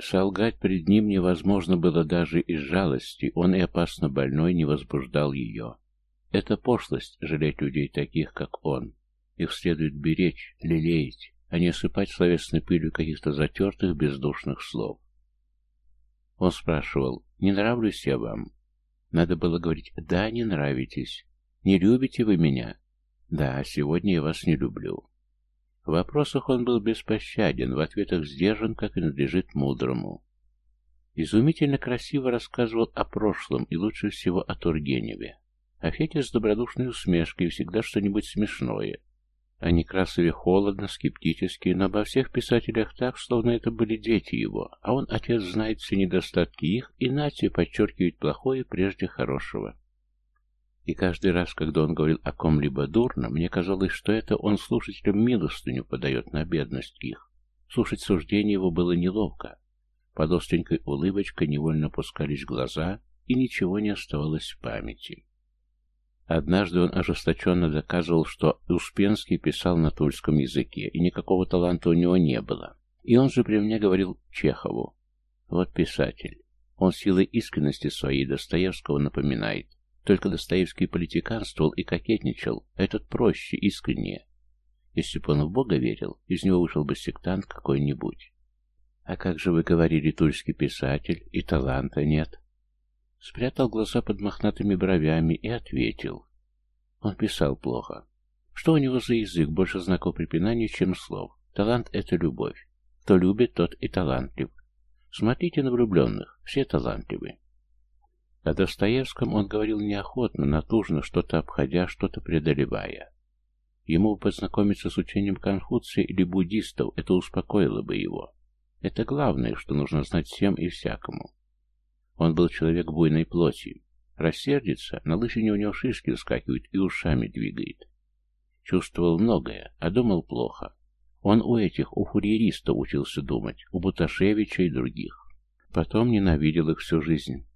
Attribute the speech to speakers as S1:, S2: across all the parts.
S1: Солгать пред ним невозможно было даже из жалости, он и опасно больной не возбуждал ее. Это пошлость жалеть людей таких, как он. Их следует беречь, лелеять, а не осыпать словесной пылью каких-то затертых бездушных слов. Он спрашивал, не нравлюсь я вам? Надо было говорить, да, не нравитесь. Не любите вы меня? Да, сегодня я вас не люблю. В вопросах он был беспощаден, в ответах сдержан, как и надлежит мудрому. Изумительно красиво рассказывал о прошлом и лучше всего о Тургеневе. А Федя с добродушной усмешкой всегда что-нибудь смешное. О Некрасове холодно, скептически, но обо всех писателях так, словно это были дети его, а он, отец, знает все недостатки их, и нация подчеркивает плохое прежде хорошего. И каждый раз, когда он говорил о ком-либо дурно, мне казалось, что это он слушателям милостыню подает на бедность их. Слушать суждение его было неловко. Под остренькой улыбочкой невольно пускались глаза, и ничего не оставалось в памяти. Однажды он ожесточенно доказывал, что Успенский писал на тульском языке, и никакого таланта у него не было. И он же при мне говорил Чехову. Вот писатель. Он силой искренности своей Достоевского напоминает. Только Достоевский политиканствовал и кокетничал, этот проще, искреннее. Если бы он в Бога верил, из него вышел бы сектант какой-нибудь. А как же вы говорили, тульский писатель, и таланта нет? Спрятал глаза под мохнатыми бровями и ответил. Он писал плохо. Что у него за язык, больше знаков препинания, чем слов? Талант — это любовь. Кто любит, тот и талантлив. Смотрите на влюбленных, все талантливы. О Достоевском он говорил неохотно, натужно, что-то обходя, что-то преодолевая. Ему познакомиться с учением Конфуция или буддистов, это успокоило бы его. Это главное, что нужно знать всем и всякому. Он был человек буйной плоти. Рассердится, на лысине у него шишки вскакивают и ушами двигает. Чувствовал многое, а думал плохо. Он у этих, у фурьеристов учился думать, у Буташевича и других. Потом ненавидел их всю жизнь.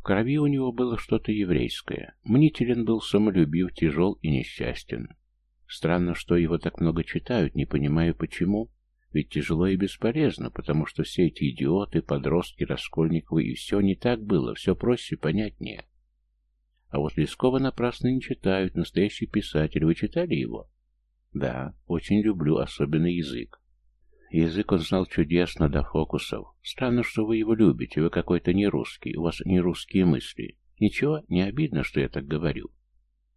S1: В крови у него было что-то еврейское. Мнителен был самолюбив, тяжел и несчастен. Странно, что его так много читают, не понимаю почему. Ведь тяжело и бесполезно, потому что все эти идиоты, подростки, Раскольниковы, и все не так было, все проще, понятнее. А вот Лескова напрасно не читают, настоящий писатель. Вы читали его? Да, очень люблю, особенно язык. Язык он знал чудесно до фокусов. Странно, что вы его любите, вы какой-то не русский, у вас не русские мысли. Ничего, не обидно, что я так говорю.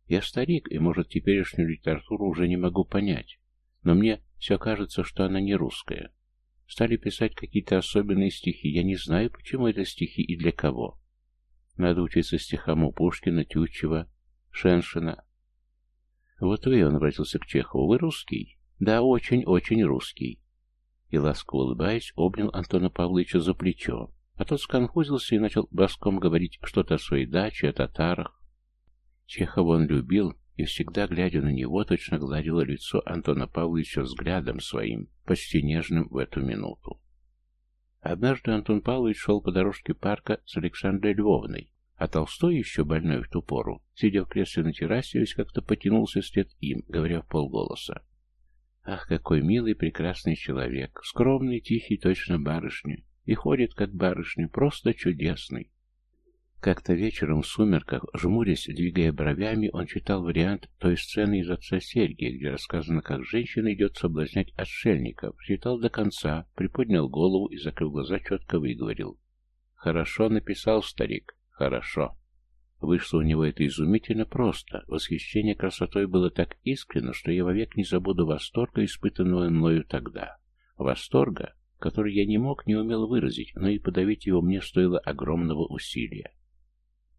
S1: Я старик, и, может, теперешнюю литературу уже не могу понять. Но мне все кажется, что она не русская. Стали писать какие-то особенные стихи. Я не знаю, почему это стихи и для кого. Надо учиться стихам у Пушкина, Тютчева, Шеншина. Вот вы, он обратился к Чехову, вы русский? Да, очень-очень русский и, ласково улыбаясь, обнял Антона Павловича за плечо, а тот сконфузился и начал броском говорить что-то о своей даче, о татарах. Чехова он любил, и всегда, глядя на него, точно гладило лицо Антона Павловича взглядом своим, почти нежным в эту минуту. Однажды Антон Павлович шел по дорожке парка с Александрой Львовной, а Толстой, еще больной в ту пору, сидя в кресле на террасе, весь как-то потянулся вслед им, говоря в полголоса. Ах, какой милый, прекрасный человек, скромный, тихий, точно барышня, и ходит, как барышня, просто чудесный. Как-то вечером в сумерках, жмурясь, двигая бровями, он читал вариант той сцены из «Отца Сергия», где рассказано, как женщина идет соблазнять отшельников. Читал до конца, приподнял голову и, закрыв глаза, четко выговорил. «Хорошо написал старик, хорошо». Вышло у него это изумительно просто. Восхищение красотой было так искренно, что я вовек не забуду восторга, испытанного мною тогда. Восторга, который я не мог, не умел выразить, но и подавить его мне стоило огромного усилия.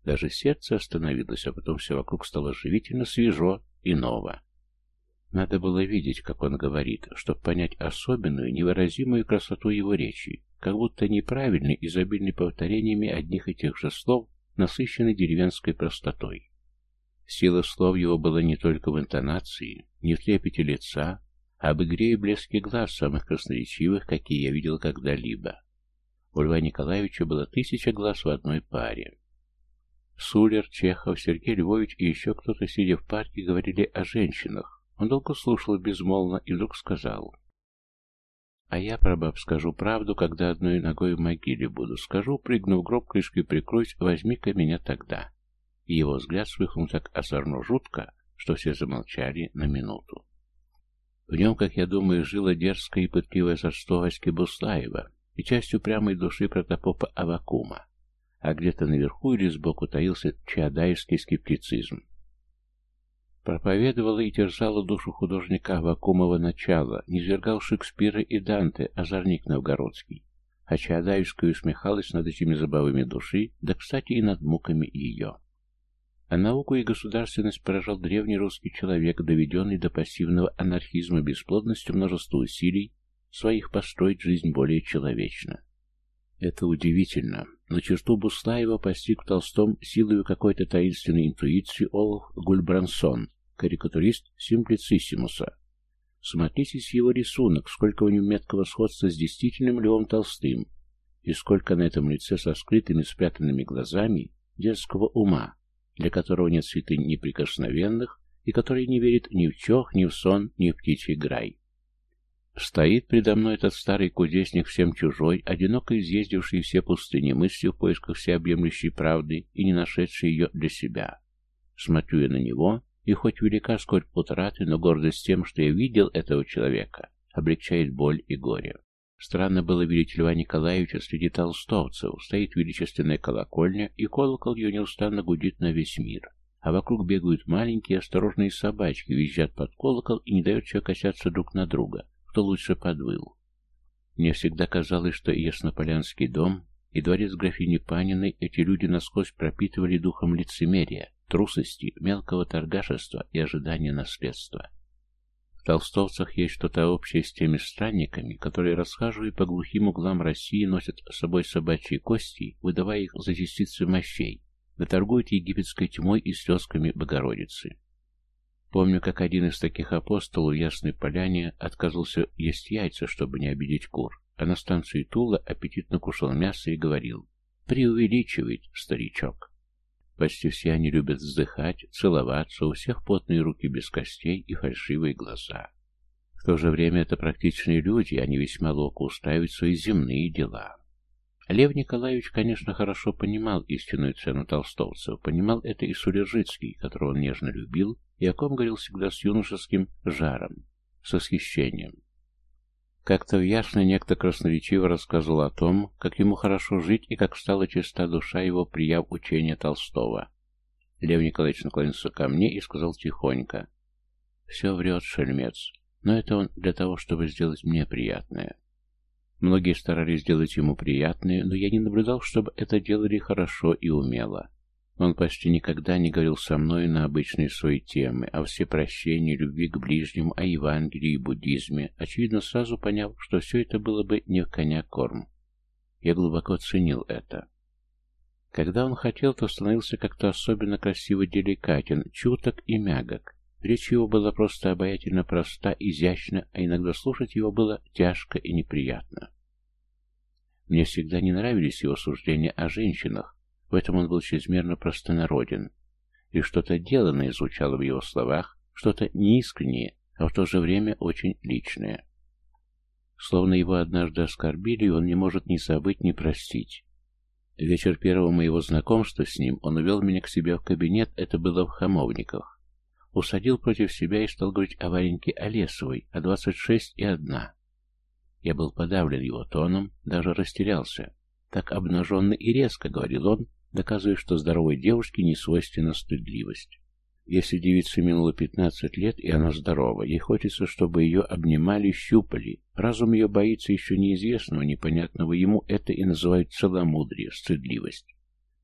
S1: Даже сердце остановилось, а потом все вокруг стало живительно свежо и ново. Надо было видеть, как он говорит, чтобы понять особенную, невыразимую красоту его речи, как будто неправильный, изобильный повторениями одних и тех же слов, насыщенный деревенской простотой. Сила слов его была не только в интонации, не в трепете лица, а об игре и блеске глаз самых красноречивых, какие я видел когда-либо. У Льва Николаевича было тысяча глаз в одной паре. Сулер, Чехов, Сергей Львович и еще кто-то, сидя в парке, говорили о женщинах. Он долго слушал безмолвно и вдруг сказал. А я про баб скажу правду, когда одной ногой в могиле буду. Скажу, прыгну в гроб, крышкой прикроюсь, возьми-ка меня тогда. Его взгляд свыхнул так озорно жутко, что все замолчали на минуту. В нем, как я думаю, жило дерзкое и застό Васьки Буслаева и частью прямой души протопопа Авакума, а где-то наверху или сбоку таился чаадаевский скептицизм. Проповедовала и терзала душу художника Авакумова начала, низвергал Шекспира и Данте, озорник новгородский, а Чаадаевская усмехалась над этими забавами души, да, кстати, и над муками ее. А науку и государственность поражал древний русский человек, доведенный до пассивного анархизма бесплодностью множества усилий своих построить жизнь более человечно. Это удивительно, но черту Буслаева постиг в Толстом силою какой-то таинственной интуиции Олаф Гульбрансон, карикатурист Симплициссимуса. Смотритесь его рисунок, сколько у него меткого сходства с действительным Львом Толстым, и сколько на этом лице со скрытыми спрятанными глазами детского ума, для которого нет святынь неприкосновенных и который не верит ни в чох, ни в сон, ни в птичий грай. Стоит предо мной этот старый кудесник всем чужой, одиноко изъездивший все пустыни мыслью в поисках всеобъемлющей правды и не нашедший ее для себя. Смотрю я на него, и хоть велика скорбь утраты, но гордость тем, что я видел этого человека, облегчает боль и горе. Странно было видеть Льва Николаевича среди толстовцев. Стоит величественная колокольня, и колокол ее неустанно гудит на весь мир. А вокруг бегают маленькие осторожные собачки, визжат под колокол и не дают человек косяться друг на друга, кто лучше подвыл. Мне всегда казалось, что и Яснополянский дом, и дворец графини Паниной эти люди насквозь пропитывали духом лицемерия, трусости, мелкого торгашества и ожидания наследства. В толстовцах есть что-то общее с теми странниками, которые, расхаживая по глухим углам России, носят с собой собачьи кости, выдавая их за частицы мощей, да торгуют египетской тьмой и слезками Богородицы. Помню, как один из таких апостолов в Ясной Поляне отказался есть яйца, чтобы не обидеть кур, а на станции Тула аппетитно кушал мясо и говорил «Преувеличивает, старичок». Почти все они любят вздыхать, целоваться, у всех потные руки без костей и фальшивые глаза. В то же время это практичные люди, они весьма ловко устраивают свои земные дела. Лев Николаевич, конечно, хорошо понимал истинную цену толстовцев, понимал это и Сулержицкий, которого он нежно любил, и о ком говорил всегда с юношеским жаром, с восхищением. Как-то в ясно некто красноречиво рассказывал о том, как ему хорошо жить и как стала чиста душа его, прияв учение Толстого. Лев Николаевич наклонился ко мне и сказал тихонько. «Все врет, шельмец, но это он для того, чтобы сделать мне приятное». Многие старались сделать ему приятное, но я не наблюдал, чтобы это делали хорошо и умело. Он почти никогда не говорил со мной на обычные свои темы, о всепрощении, любви к ближнему, о Евангелии и буддизме, очевидно сразу поняв, что все это было бы не в коня корм. Я глубоко ценил это. Когда он хотел, то становился как-то особенно красиво деликатен, чуток и мягок. Речь его была просто обаятельно проста, изящна, а иногда слушать его было тяжко и неприятно. Мне всегда не нравились его суждения о женщинах, в этом он был чрезмерно простонароден, и что-то деланное звучало в его словах, что-то неискреннее, а в то же время очень личное. Словно его однажды оскорбили, и он не может ни забыть, ни простить. Вечер первого моего знакомства с ним он увел меня к себе в кабинет, это было в Хамовниках. Усадил против себя и стал говорить о Вареньке Олесовой, о двадцать шесть и одна. Я был подавлен его тоном, даже растерялся. Так обнаженно и резко, говорил он, доказывая, что здоровой девушке не свойственна стыдливость. Если девице минуло 15 лет, и она здорова, ей хочется, чтобы ее обнимали, щупали. Разум ее боится еще неизвестного, непонятного ему, это и называют целомудрие, стыдливость.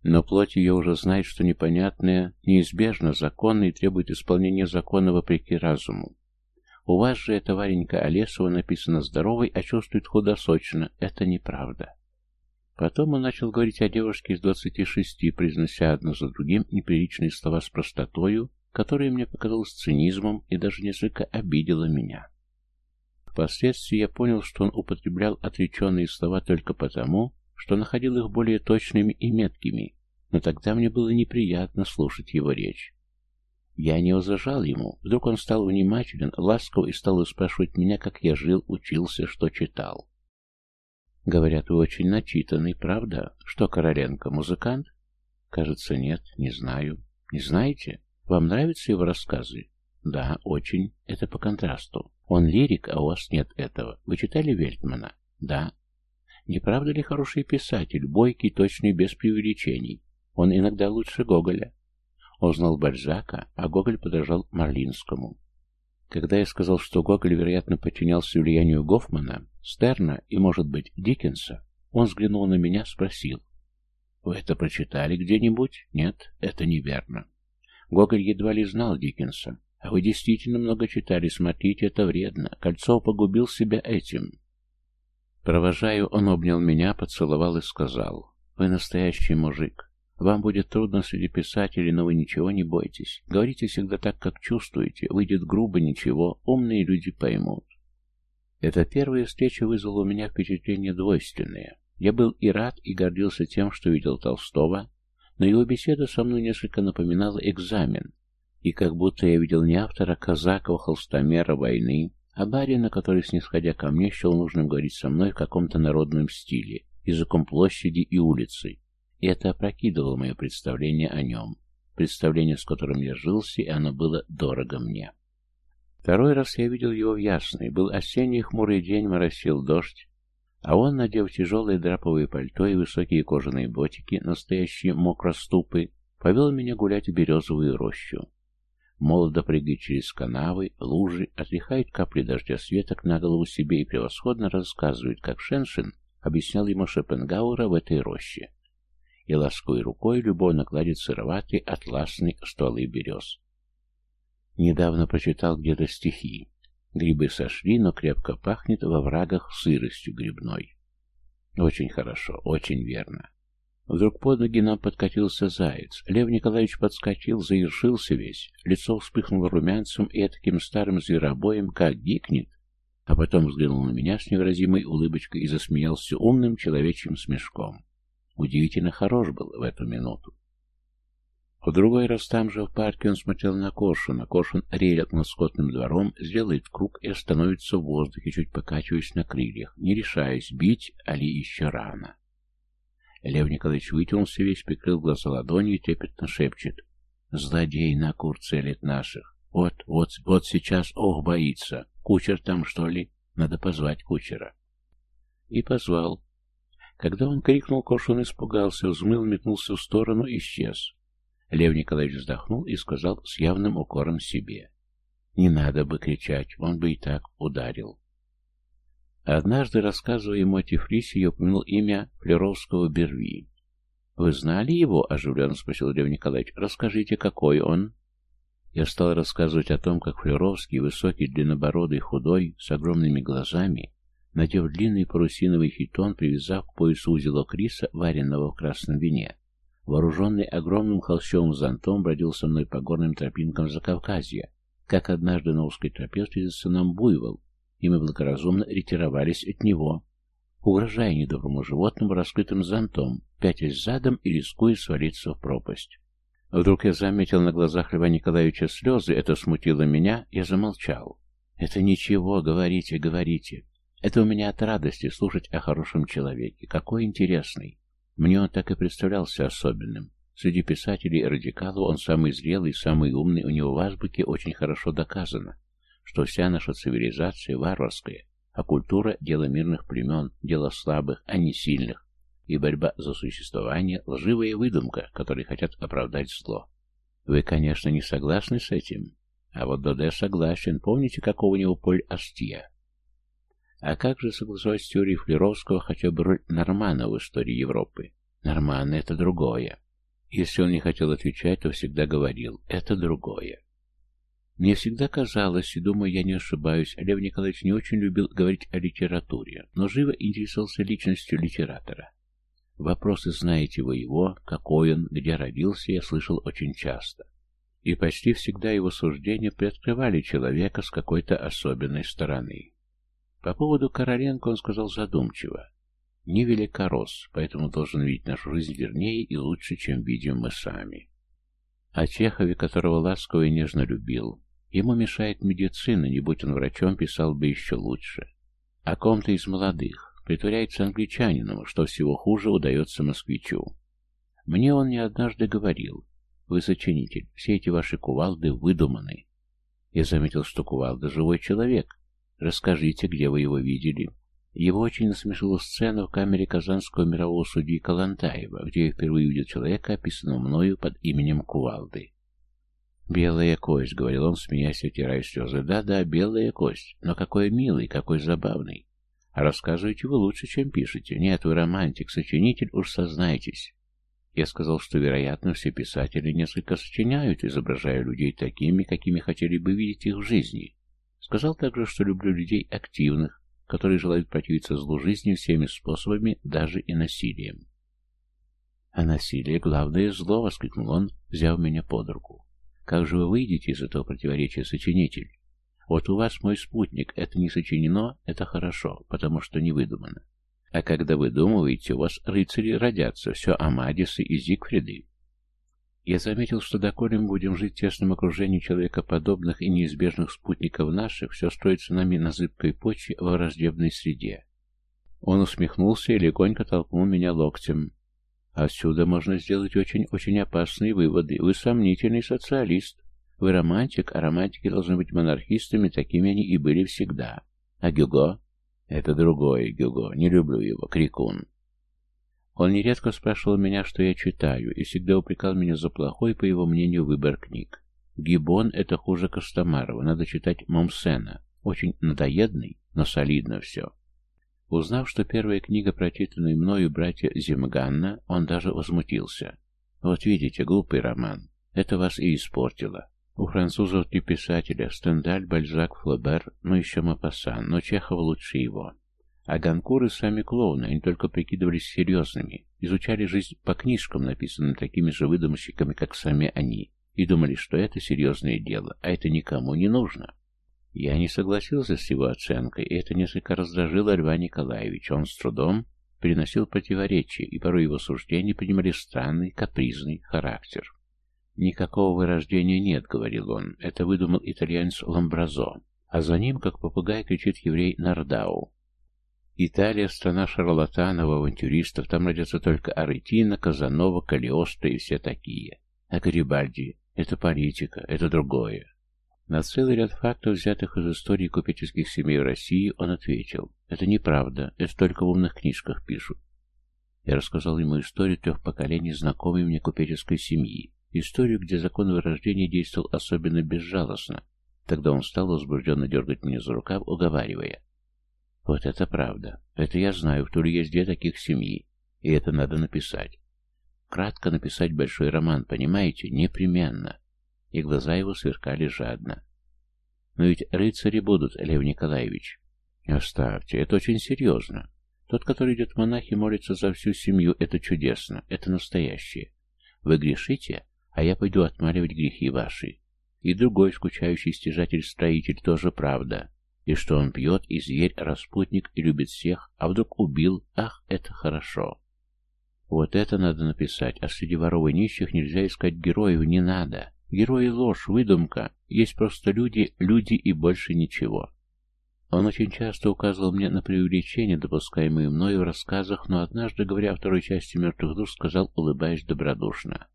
S1: Но плоть ее уже знает, что непонятное неизбежно, законно и требует исполнения закона вопреки разуму. У вас же эта Варенька Олесова написано здоровой, а чувствует худосочно. Это неправда. Потом он начал говорить о девушке из двадцати шести, произнося одно за другим неприличные слова с простотою, которая мне показалась цинизмом и даже несколько обидела меня. Впоследствии я понял, что он употреблял отреченные слова только потому, что находил их более точными и меткими, но тогда мне было неприятно слушать его речь. Я не возражал ему. Вдруг он стал внимателен, ласков и стал спрашивать меня, как я жил, учился, что читал. Говорят, вы очень начитанный, правда? Что, Короленко, музыкант? Кажется, нет, не знаю. Не знаете? Вам нравятся его рассказы? Да, очень. Это по контрасту. Он лирик, а у вас нет этого. Вы читали Вельтмана? Да. Не правда ли хороший писатель, бойкий, точный, без преувеличений? Он иногда лучше Гоголя. Он знал Бальзака, а Гоголь подражал Марлинскому. Когда я сказал, что Гоголь, вероятно, подчинялся влиянию Гофмана, Стерна и, может быть, Диккенса, он взглянул на меня, спросил. «Вы это прочитали где-нибудь?» «Нет, это неверно. Гоголь едва ли знал Диккенса. А вы действительно много читали, смотрите, это вредно. Кольцов погубил себя этим». Провожаю, он обнял меня, поцеловал и сказал. «Вы настоящий мужик. Вам будет трудно среди писателей, но вы ничего не бойтесь. Говорите всегда так, как чувствуете. Выйдет грубо, ничего. Умные люди поймут. Эта первая встреча вызвала у меня впечатление двойственное. Я был и рад, и гордился тем, что видел Толстого, но его беседа со мной несколько напоминала экзамен, и как будто я видел не автора казаков, холстомера войны, а барина, который, снисходя ко мне, счел нужным говорить со мной в каком-то народном стиле, языком площади и улицы, и это опрокидывало мое представление о нем, представление, с которым я жился, и оно было дорого мне. Второй раз я видел его в ясный, был осенний хмурый день, моросил дождь, а он, надев тяжелое драповое пальто и высокие кожаные ботики, настоящие мокроступы, повел меня гулять в березовую рощу. Молодо прыгает через канавы, лужи, отряхает капли дождя с веток на голову себе и превосходно рассказывает, как Шеншин объяснял ему Шопенгауэра в этой роще и ласковой рукой любовно кладет сыроватый атласный стволы берез. Недавно прочитал где-то стихи. Грибы сошли, но крепко пахнет во врагах сыростью грибной. Очень хорошо, очень верно. Вдруг под ноги нам подкатился заяц. Лев Николаевич подскочил, заершился весь. Лицо вспыхнуло румянцем и таким старым зверобоем, как гикнет. А потом взглянул на меня с невыразимой улыбочкой и засмеялся умным человечьим смешком. Удивительно хорош был в эту минуту. В другой раз там же в парке он смотрел на Коршуна. Коршун релят над скотным двором, сделает круг и остановится в воздухе, чуть покачиваясь на крыльях, не решаясь, бить, али еще рано. Лев Николаевич вытянулся весь, прикрыл глаза ладонью и трепетно шепчет. «Злодей на кур целит наших. Вот, вот, вот сейчас, ох, боится. Кучер там, что ли? Надо позвать кучера». И позвал. Когда он крикнул, Коршун испугался, взмыл, метнулся в сторону, исчез. Лев Николаевич вздохнул и сказал с явным укором себе. Не надо бы кричать, он бы и так ударил. Однажды, рассказывая ему о Тифлисе, я упомянул имя Флеровского Берви. «Вы знали его?» — оживленно спросил Лев Николаевич. «Расскажите, какой он?» Я стал рассказывать о том, как Флеровский, высокий, длиннобородый, худой, с огромными глазами, Надев длинный парусиновый хитон, привязав к поясу узелок риса, вареного в красном вине, вооруженный огромным холщовым зонтом, бродил со мной по горным тропинкам Закавказья, как однажды на узкой тропе встретился нам буйвол, и мы благоразумно ретировались от него, угрожая недоброму животному раскрытым зонтом, пятясь задом и рискуя свалиться в пропасть. Вдруг я заметил на глазах Льва Николаевича слезы, это смутило меня, я замолчал. «Это ничего, говорите, говорите. Это у меня от радости слушать о хорошем человеке. Какой интересный. Мне он так и представлялся особенным. Среди писателей и радикалов он самый зрелый, самый умный, у него в азбуке очень хорошо доказано, что вся наша цивилизация варварская, а культура – дело мирных племен, дело слабых, а не сильных, и борьба за существование – лживая выдумка, которой хотят оправдать зло. Вы, конечно, не согласны с этим, а вот Доде согласен. Помните, какого у него поль Астия? А как же согласовать с теорией Флеровского хотя бы роль Нормана в истории Европы? Норман — это другое. Если он не хотел отвечать, то всегда говорил «это другое». Мне всегда казалось, и думаю, я не ошибаюсь, Лев Николаевич не очень любил говорить о литературе, но живо интересовался личностью литератора. Вопросы «знаете вы его?», «какой он?», «где родился?» я слышал очень часто. И почти всегда его суждения приоткрывали человека с какой-то особенной стороны. По поводу Короленко он сказал задумчиво. Не велика рос, поэтому должен видеть нашу жизнь вернее и лучше, чем видим мы сами. О Чехове, которого ласково и нежно любил. Ему мешает медицина, не будь он врачом, писал бы еще лучше. О ком-то из молодых. Притворяется англичанином, что всего хуже удается москвичу. Мне он не однажды говорил. Вы сочинитель, все эти ваши кувалды выдуманы. Я заметил, что кувалда живой человек. Расскажите, где вы его видели. Его очень насмешила сцена в камере казанского мирового судьи Калантаева, где я впервые увидел человека, описанного мною под именем Кувалды. «Белая кость», — говорил он, смеясь, утирая слезы. «Да-да, белая кость. Но какой милый, какой забавный. А рассказываете вы лучше, чем пишете. Нет, вы романтик, сочинитель, уж сознайтесь». Я сказал, что, вероятно, все писатели несколько сочиняют, изображая людей такими, какими хотели бы видеть их в жизни. Сказал также, что люблю людей активных, которые желают противиться злу жизни всеми способами, даже и насилием. «А насилие — главное зло!» — воскликнул он, взяв меня под руку. «Как же вы выйдете из этого противоречия, сочинитель? Вот у вас мой спутник, это не сочинено, это хорошо, потому что не выдумано. А когда вы думаете, у вас рыцари родятся, все Амадисы и Зигфриды. Я заметил, что доколе мы будем жить в тесном окружении человекоподобных и неизбежных спутников наших, все строится нами на зыбкой почве во враждебной среде. Он усмехнулся и легонько толкнул меня локтем. Отсюда можно сделать очень-очень опасные выводы. Вы сомнительный социалист. Вы романтик, а романтики должны быть монархистами, такими они и были всегда. А Гюго? Это другое Гюго, не люблю его, крикун. Он нередко спрашивал меня, что я читаю, и всегда упрекал меня за плохой, по его мнению, выбор книг. Гибон — это хуже Костомарова, надо читать Момсена. Очень надоедный, но солидно все. Узнав, что первая книга, прочитанная мною братья Зимганна, он даже возмутился. Вот видите, глупый роман. Это вас и испортило. У французов три писателя – Стендаль, Бальзак, Флобер, ну еще Мапассан, но Чехов лучше его. А Ганкуры сами клоуны, они только прикидывались серьезными, изучали жизнь по книжкам, написанным такими же выдумщиками, как сами они, и думали, что это серьезное дело, а это никому не нужно. Я не согласился с его оценкой, и это несколько раздражило Льва Николаевича. Он с трудом переносил противоречия, и порой его суждения принимали странный, капризный характер. «Никакого вырождения нет», — говорил он. «Это выдумал итальянец Ламбразо». А за ним, как попугай, кричит еврей Нардау. Италия — страна шарлатанов, авантюристов. Там родятся только Аретино, Казанова, Калиостро и все такие. А Гарибальди — это политика, это другое. На целый ряд фактов, взятых из истории купеческих семей в России, он ответил. Это неправда, это только в умных книжках пишут. Я рассказал ему историю трех поколений знакомой мне купеческой семьи, Историю, где закон вырождения действовал особенно безжалостно. Тогда он стал возбужденно дергать меня за рукав, уговаривая. Вот это правда. Это я знаю, в Туле есть две таких семьи. И это надо написать. Кратко написать большой роман, понимаете? Непременно. И глаза его сверкали жадно. Но ведь рыцари будут, Лев Николаевич. Оставьте, это очень серьезно. Тот, который идет в монахи, молится за всю семью, это чудесно, это настоящее. Вы грешите, а я пойду отмаливать грехи ваши. И другой скучающий стяжатель-строитель тоже правда. И что он пьет, и зверь, распутник, и любит всех, а вдруг убил, ах, это хорошо. Вот это надо написать, а среди воров и нищих нельзя искать героев, не надо. Герои — ложь, выдумка, есть просто люди, люди и больше ничего. Он очень часто указывал мне на преувеличения, допускаемые мною в рассказах, но однажды, говоря о второй части «Мертвых душ», сказал, улыбаясь добродушно.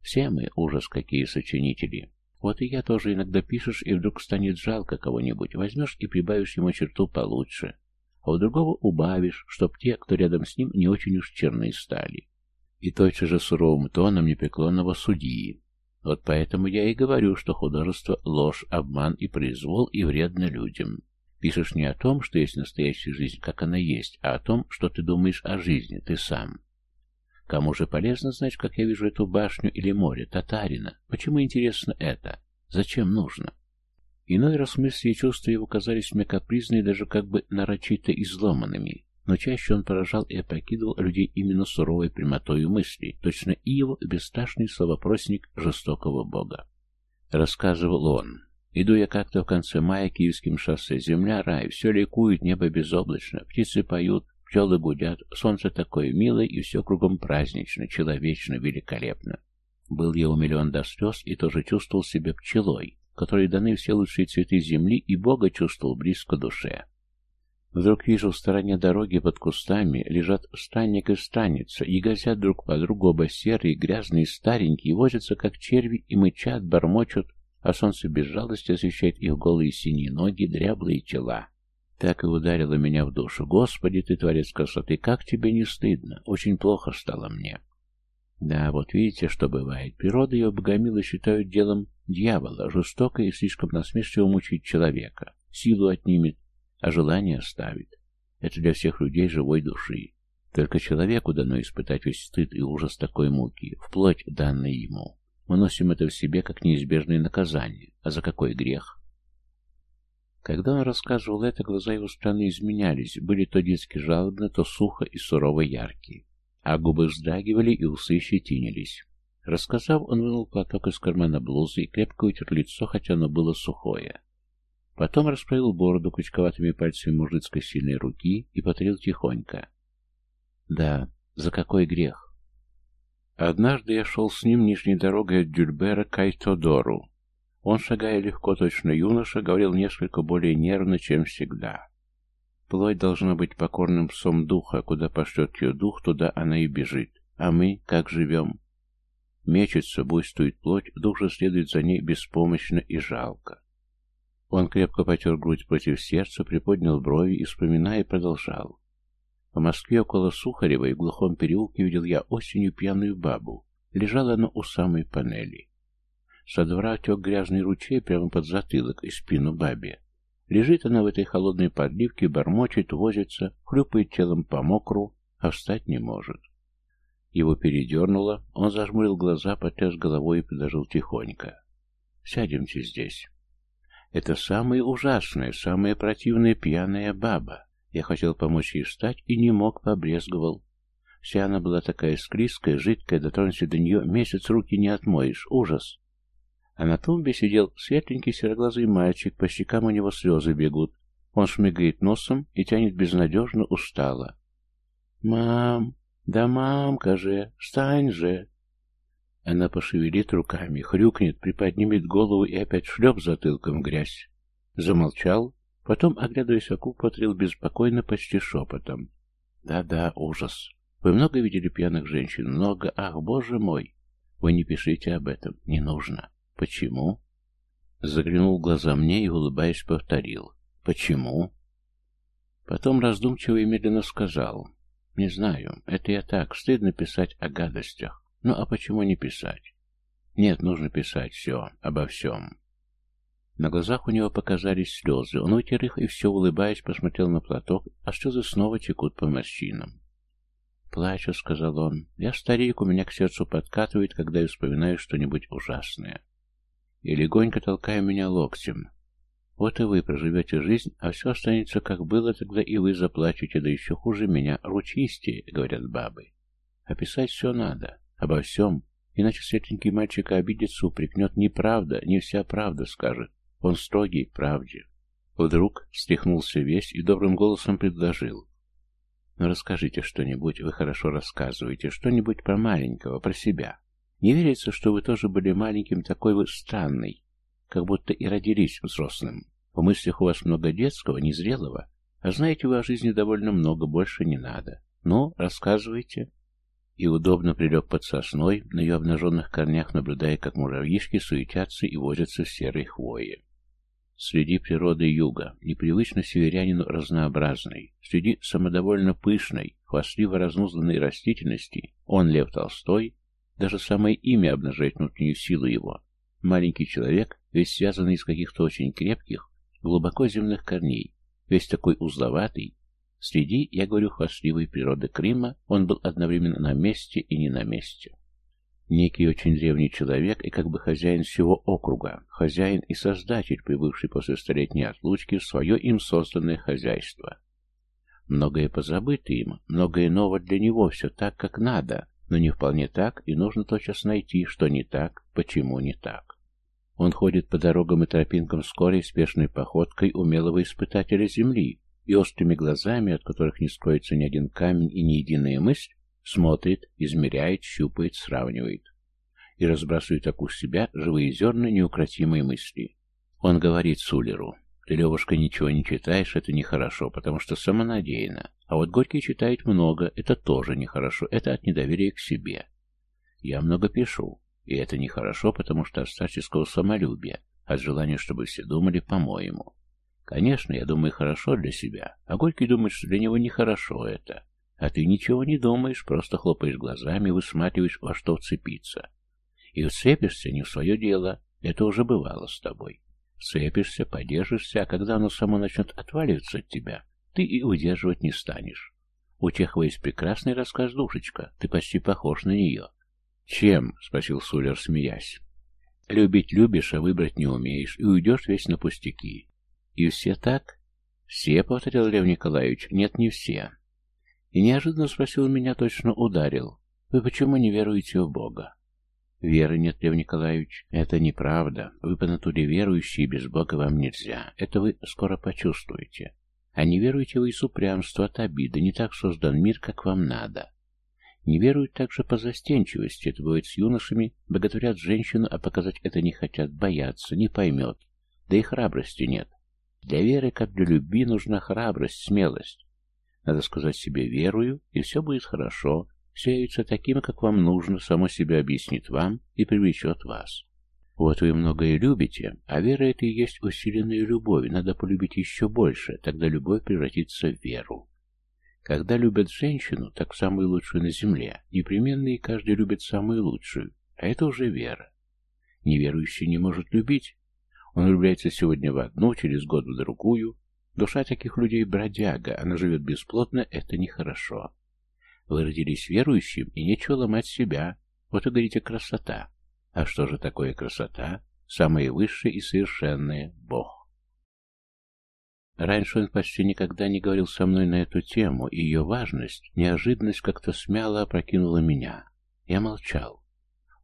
S1: Все мы ужас какие сочинители. Вот и я тоже иногда пишешь, и вдруг станет жалко кого-нибудь. Возьмешь и прибавишь ему черту получше. А у другого убавишь, чтоб те, кто рядом с ним, не очень уж черные стали. И точно же суровым тоном непреклонного судьи. Вот поэтому я и говорю, что художество — ложь, обман и произвол, и вредно людям. Пишешь не о том, что есть настоящая жизнь, как она есть, а о том, что ты думаешь о жизни, ты сам. Кому же полезно знать, как я вижу эту башню или море, татарина? Почему интересно это? Зачем нужно? Иной раз мысли и чувства его казались мне капризными, даже как бы нарочито изломанными, но чаще он поражал и опрокидывал людей именно суровой прямотою мысли, точно и его бесстрашный словопросник жестокого бога. Рассказывал он. Иду я как-то в конце мая киевским шоссе. Земля, рай, все ликует, небо безоблачно, птицы поют, Пчелы гудят, солнце такое милое, и все кругом празднично, человечно, великолепно. Был я умилен до слез и тоже чувствовал себя пчелой, которой даны все лучшие цветы земли, и Бога чувствовал близко душе. Вдруг вижу в стороне дороги под кустами лежат странник и странница, и газят друг по другу оба серые, грязные, старенькие, возятся как черви и мычат, бормочут, а солнце без жалости освещает их голые синие ноги, дряблые тела. Так и ударило меня в душу. Господи, ты творец красоты, как тебе не стыдно? Очень плохо стало мне. Да, вот видите, что бывает. Природа ее богомила считают делом дьявола, жестоко и слишком насмешливо мучить человека, силу отнимет, а желание оставит. Это для всех людей живой души. Только человеку дано испытать весь стыд и ужас такой муки, вплоть данной ему. Мы носим это в себе как неизбежное наказание. А за какой грех? Когда он рассказывал это, глаза его странно изменялись, были то детски жалобны, то сухо и сурово яркие а губы вздрагивали и усы щетинились. Рассказав, он вынул платок из кармана блузы и крепко утер лицо, хотя оно было сухое. Потом расправил бороду крючковатыми пальцами мужицкой сильной руки и потрил тихонько. Да, за какой грех? Однажды я шел с ним нижней дорогой от Дюльбера к Айтодору. Он, шагая легко, точно юноша, говорил несколько более нервно, чем всегда. Плоть должна быть покорным псом духа, куда пошлет ее дух, туда она и бежит. А мы как живем? Мечется, буйствует плоть, дух же следует за ней беспомощно и жалко. Он крепко потер грудь против сердца, приподнял брови и, вспоминая, продолжал. В Москве около Сухарева и в глухом переулке видел я осенью пьяную бабу. Лежала она у самой панели. Со двора тек грязный ручей прямо под затылок и спину бабе. Лежит она в этой холодной подливке, бормочет, возится, хлюпает телом по мокру, а встать не может. Его передернуло, он зажмурил глаза, потряс головой и предложил тихонько. «Сядемте здесь». «Это самая ужасная, самая противная пьяная баба. Я хотел помочь ей встать и не мог, побрезговал. Вся она была такая склизкая, жидкая, дотронься до нее, месяц руки не отмоешь. Ужас!» А на тумбе сидел светленький сероглазый мальчик, по щекам у него слезы бегут. Он шмыгает носом и тянет безнадежно устало. «Мам! Да мамка же! Встань же!» Она пошевелит руками, хрюкнет, приподнимет голову и опять шлеп затылком грязь. Замолчал, потом, оглядываясь вокруг, потрил беспокойно, почти шепотом. «Да-да, ужас. Вы много видели пьяных женщин? Много. Ах, боже мой! Вы не пишите об этом. Не нужно. «Почему?» Заглянул в глаза мне и, улыбаясь, повторил. «Почему?» Потом раздумчиво и медленно сказал. «Не знаю, это я так, стыдно писать о гадостях. Ну а почему не писать?» «Нет, нужно писать все, обо всем». На глазах у него показались слезы. Он вытер их и все, улыбаясь, посмотрел на платок, а слезы снова текут по морщинам. «Плачу», — сказал он. «Я старик, у меня к сердцу подкатывает, когда я вспоминаю что-нибудь ужасное» и легонько толкая меня локтем. Вот и вы проживете жизнь, а все останется как было, тогда и вы заплачете, да еще хуже меня, ручисти, говорят бабы. Описать все надо, обо всем, иначе светленький мальчик обидится, упрекнет неправда, не вся правда скажет. Он строгий к правде. Вдруг встряхнулся весь и добрым голосом предложил. «Ну расскажите что-нибудь, вы хорошо рассказываете, что-нибудь про маленького, про себя. Не верится, что вы тоже были маленьким, такой вы странный, как будто и родились взрослым. В мыслях у вас много детского, незрелого, а знаете вы о жизни довольно много, больше не надо. Ну, рассказывайте. И удобно прилег под сосной, на ее обнаженных корнях наблюдая, как муравьишки суетятся и возятся в серой хвое. Среди природы юга, непривычно северянину разнообразной, среди самодовольно пышной, хвастливо разнузданной растительности, он, Лев Толстой, даже самое имя обнажает внутреннюю силу его. Маленький человек, весь связанный из каких-то очень крепких, глубоко земных корней, весь такой узловатый. Среди, я говорю, хвастливой природы Крыма, он был одновременно на месте и не на месте. Некий очень древний человек и как бы хозяин всего округа, хозяин и создатель, прибывший после столетней отлучки в свое им созданное хозяйство. Многое позабыто им, многое ново для него, все так, как надо, но не вполне так, и нужно тотчас найти, что не так, почему не так. Он ходит по дорогам и тропинкам скорой, спешной походкой умелого испытателя земли, и острыми глазами, от которых не скроется ни один камень и ни единая мысль, смотрит, измеряет, щупает, сравнивает. и разбрасывает вокруг себя живые зерна неукротимой мысли. Он говорит Сулеру, «Ты, Левушка, ничего не читаешь, это нехорошо, потому что самонадеянно. А вот Горький читает много, это тоже нехорошо, это от недоверия к себе. Я много пишу, и это нехорошо, потому что от старческого самолюбия, от желания, чтобы все думали по-моему. Конечно, я думаю хорошо для себя, а Горький думает, что для него нехорошо это. А ты ничего не думаешь, просто хлопаешь глазами, высматриваешь, во что вцепиться. И вцепишься не в свое дело, это уже бывало с тобой. Вцепишься, подержишься, а когда оно само начнет отваливаться от тебя, ты и удерживать не станешь. У Чехова есть прекрасный рассказ «Душечка», ты почти похож на нее. «Чем?» — спросил Сулер, смеясь. «Любить любишь, а выбрать не умеешь, и уйдешь весь на пустяки. И все так?» «Все», — повторил Лев Николаевич, — «нет, не все». И неожиданно спросил меня, точно ударил. «Вы почему не веруете в Бога?» «Веры нет, Лев Николаевич. Это неправда. Вы по натуре верующие, без Бога вам нельзя. Это вы скоро почувствуете. А не веруете вы из упрямства, от обиды. Не так создан мир, как вам надо. Не веруют также по застенчивости. Это бывает с юношами. Боготворят женщину, а показать это не хотят. Боятся, не поймет. Да и храбрости нет. Для веры, как для любви, нужна храбрость, смелость. Надо сказать себе «верую», и все будет хорошо, все явится таким, как вам нужно, само себя объяснит вам и привлечет вас. Вот вы многое любите, а вера — это и есть усиленная любовь, надо полюбить еще больше, тогда любовь превратится в веру. Когда любят женщину, так самую лучшую на земле, непременно и каждый любит самую лучшую, а это уже вера. Неверующий не может любить. Он влюбляется сегодня в одну, через год в другую. Душа таких людей бродяга, она живет бесплотно, это нехорошо. Вы родились верующим, и нечего ломать себя. Вот вы говорите «красота». А что же такое красота? Самое высшее и совершенное — Бог. Раньше он почти никогда не говорил со мной на эту тему, и ее важность, неожиданность как-то смяло опрокинула меня. Я молчал.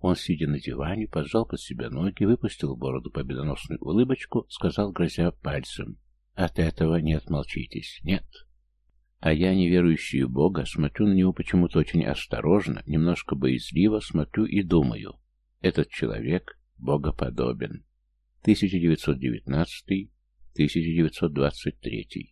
S1: Он, сидя на диване, поджал под себя ноги, выпустил бороду победоносную улыбочку, сказал, грозя пальцем, «От этого не отмолчитесь, нет». А я, неверующий в Бога, смотрю на него почему-то очень осторожно, немножко боязливо смотрю и думаю. Этот человек богоподобен. 1919-1923